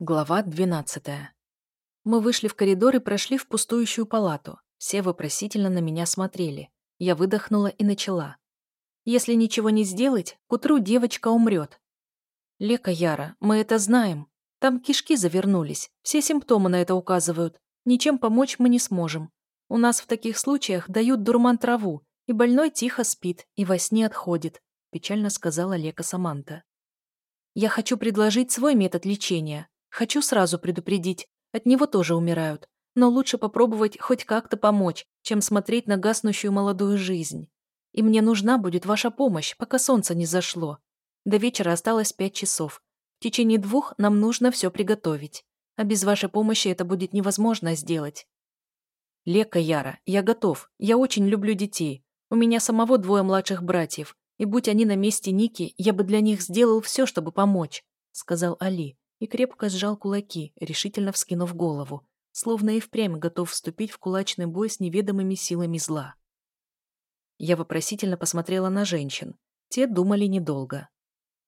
Глава 12. Мы вышли в коридор и прошли в пустующую палату. Все вопросительно на меня смотрели. Я выдохнула и начала. Если ничего не сделать, к утру девочка умрет. Лека Яра, мы это знаем. Там кишки завернулись. Все симптомы на это указывают. Ничем помочь мы не сможем. У нас в таких случаях дают дурман траву, и больной тихо спит и во сне отходит, печально сказала Лека Саманта. Я хочу предложить свой метод лечения, Хочу сразу предупредить, от него тоже умирают. Но лучше попробовать хоть как-то помочь, чем смотреть на гаснущую молодую жизнь. И мне нужна будет ваша помощь, пока солнце не зашло. До вечера осталось пять часов. В течение двух нам нужно все приготовить. А без вашей помощи это будет невозможно сделать. Лека Яра, я готов. Я очень люблю детей. У меня самого двое младших братьев. И будь они на месте Ники, я бы для них сделал все, чтобы помочь», — сказал Али и крепко сжал кулаки, решительно вскинув голову, словно и впрямь готов вступить в кулачный бой с неведомыми силами зла. Я вопросительно посмотрела на женщин. Те думали недолго.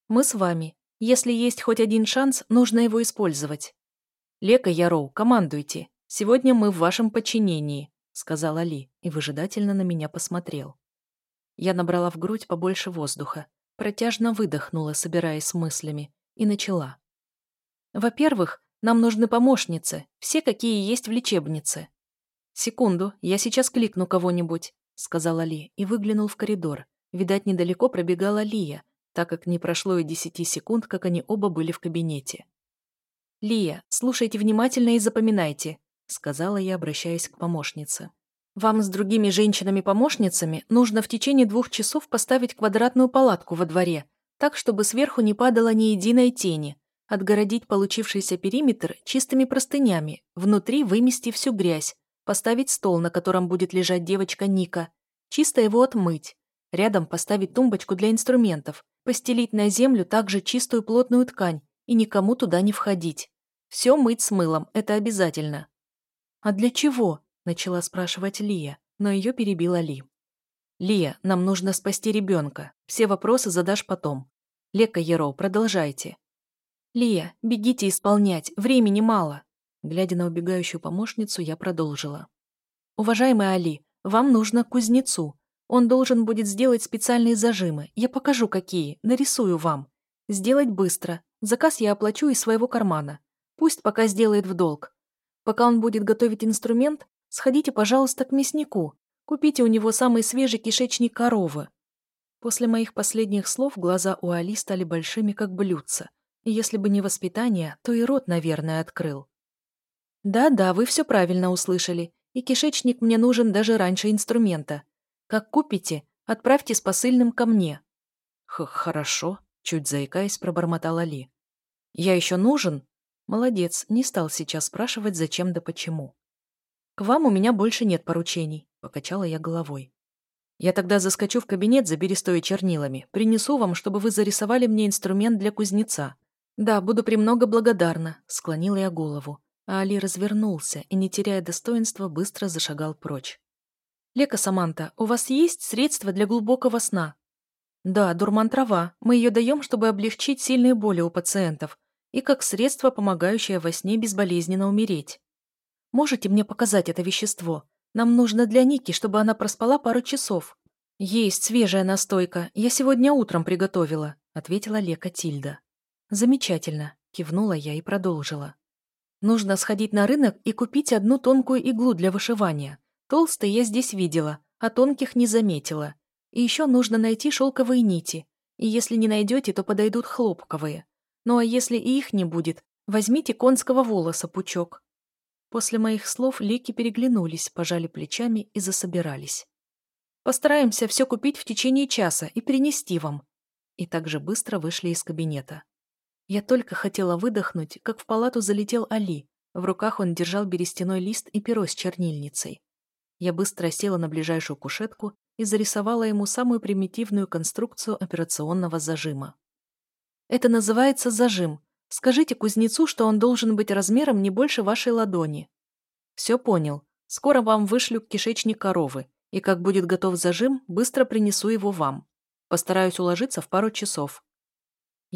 «Мы с вами. Если есть хоть один шанс, нужно его использовать». «Лека Яроу, командуйте. Сегодня мы в вашем подчинении», — сказал Али и выжидательно на меня посмотрел. Я набрала в грудь побольше воздуха, протяжно выдохнула, собираясь с мыслями, и начала. Во-первых, нам нужны помощницы, все, какие есть в лечебнице. Секунду, я сейчас кликну кого-нибудь, сказала Ли и выглянул в коридор. Видать, недалеко пробегала Лия, так как не прошло и десяти секунд, как они оба были в кабинете. «Лия, слушайте внимательно и запоминайте», — сказала я, обращаясь к помощнице. «Вам с другими женщинами-помощницами нужно в течение двух часов поставить квадратную палатку во дворе, так, чтобы сверху не падало ни единой тени, Отгородить получившийся периметр чистыми простынями, внутри вымести всю грязь, поставить стол, на котором будет лежать девочка Ника, чисто его отмыть, рядом поставить тумбочку для инструментов, постелить на землю также чистую плотную ткань и никому туда не входить. Все мыть с мылом, это обязательно. «А для чего?» – начала спрашивать Лия, но ее перебила Ли. «Лия, нам нужно спасти ребенка. Все вопросы задашь потом. Лека Ероу, продолжайте. «Лия, бегите исполнять, времени мало». Глядя на убегающую помощницу, я продолжила. «Уважаемый Али, вам нужно к кузнецу. Он должен будет сделать специальные зажимы. Я покажу, какие, нарисую вам. Сделать быстро. Заказ я оплачу из своего кармана. Пусть пока сделает в долг. Пока он будет готовить инструмент, сходите, пожалуйста, к мяснику. Купите у него самый свежий кишечник коровы». После моих последних слов глаза у Али стали большими, как блюдца. Если бы не воспитание, то и рот, наверное, открыл. Да-да, вы все правильно услышали. И кишечник мне нужен даже раньше инструмента. Как купите, отправьте с посыльным ко мне. Х Хорошо, чуть заикаясь, пробормотал Али. Я еще нужен? Молодец, не стал сейчас спрашивать, зачем да почему. К вам у меня больше нет поручений, покачала я головой. Я тогда заскочу в кабинет за берестой чернилами, принесу вам, чтобы вы зарисовали мне инструмент для кузнеца. «Да, буду премного благодарна», — склонила я голову. А Али развернулся и, не теряя достоинства, быстро зашагал прочь. «Лека Саманта, у вас есть средства для глубокого сна?» «Да, дурман-трава. Мы ее даем, чтобы облегчить сильные боли у пациентов и как средство, помогающее во сне безболезненно умереть. Можете мне показать это вещество? Нам нужно для Ники, чтобы она проспала пару часов». «Есть свежая настойка. Я сегодня утром приготовила», — ответила Лека Тильда. «Замечательно», — кивнула я и продолжила. «Нужно сходить на рынок и купить одну тонкую иглу для вышивания. Толстые я здесь видела, а тонких не заметила. И еще нужно найти шелковые нити. И если не найдете, то подойдут хлопковые. Ну а если и их не будет, возьмите конского волоса пучок». После моих слов Лики переглянулись, пожали плечами и засобирались. «Постараемся все купить в течение часа и принести вам». И так же быстро вышли из кабинета. Я только хотела выдохнуть, как в палату залетел Али. В руках он держал берестяной лист и перо с чернильницей. Я быстро села на ближайшую кушетку и зарисовала ему самую примитивную конструкцию операционного зажима. «Это называется зажим. Скажите кузнецу, что он должен быть размером не больше вашей ладони». «Все понял. Скоро вам вышлю кишечник коровы, и как будет готов зажим, быстро принесу его вам. Постараюсь уложиться в пару часов.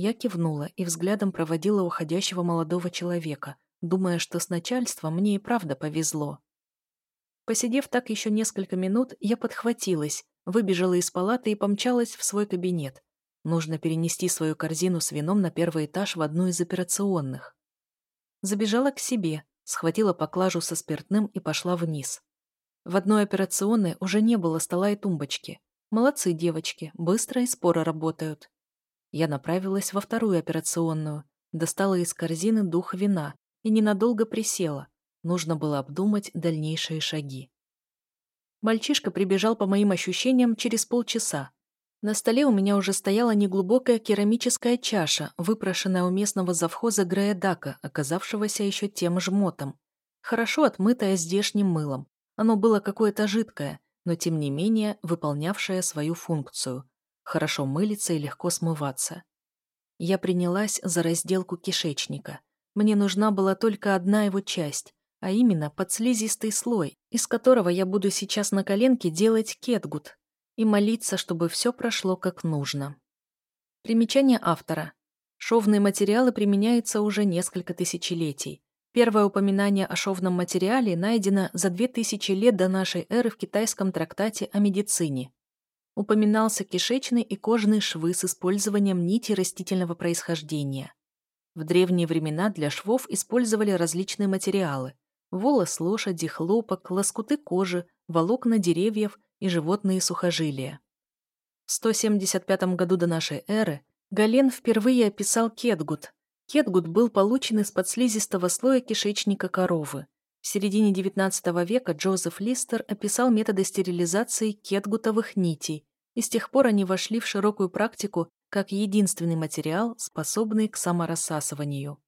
Я кивнула и взглядом проводила уходящего молодого человека, думая, что с начальством мне и правда повезло. Посидев так еще несколько минут, я подхватилась, выбежала из палаты и помчалась в свой кабинет. Нужно перенести свою корзину с вином на первый этаж в одну из операционных. Забежала к себе, схватила поклажу со спиртным и пошла вниз. В одной операционной уже не было стола и тумбочки. Молодцы девочки, быстро и споро работают. Я направилась во вторую операционную, достала из корзины дух вина и ненадолго присела. Нужно было обдумать дальнейшие шаги. Мальчишка прибежал по моим ощущениям через полчаса. На столе у меня уже стояла неглубокая керамическая чаша, выпрошенная у местного завхоза Грея Дака, оказавшегося еще тем жмотом. Хорошо отмытая здешним мылом. Оно было какое-то жидкое, но тем не менее выполнявшее свою функцию. Хорошо мылиться и легко смываться. Я принялась за разделку кишечника. Мне нужна была только одна его часть, а именно подслизистый слой, из которого я буду сейчас на коленке делать кетгут, и молиться, чтобы все прошло как нужно. Примечание автора. Шовные материалы применяются уже несколько тысячелетий. Первое упоминание о шовном материале найдено за 2000 лет до нашей эры в китайском трактате о медицине. Упоминался кишечный и кожные швы с использованием нити растительного происхождения. В древние времена для швов использовали различные материалы – волос лошади, хлопок, лоскуты кожи, волокна деревьев и животные сухожилия. В 175 году до нашей эры Гален впервые описал кетгут. Кетгут был получен из-под слизистого слоя кишечника коровы. В середине XIX века Джозеф Листер описал методы стерилизации кетгутовых нитей, и с тех пор они вошли в широкую практику как единственный материал, способный к саморассасыванию.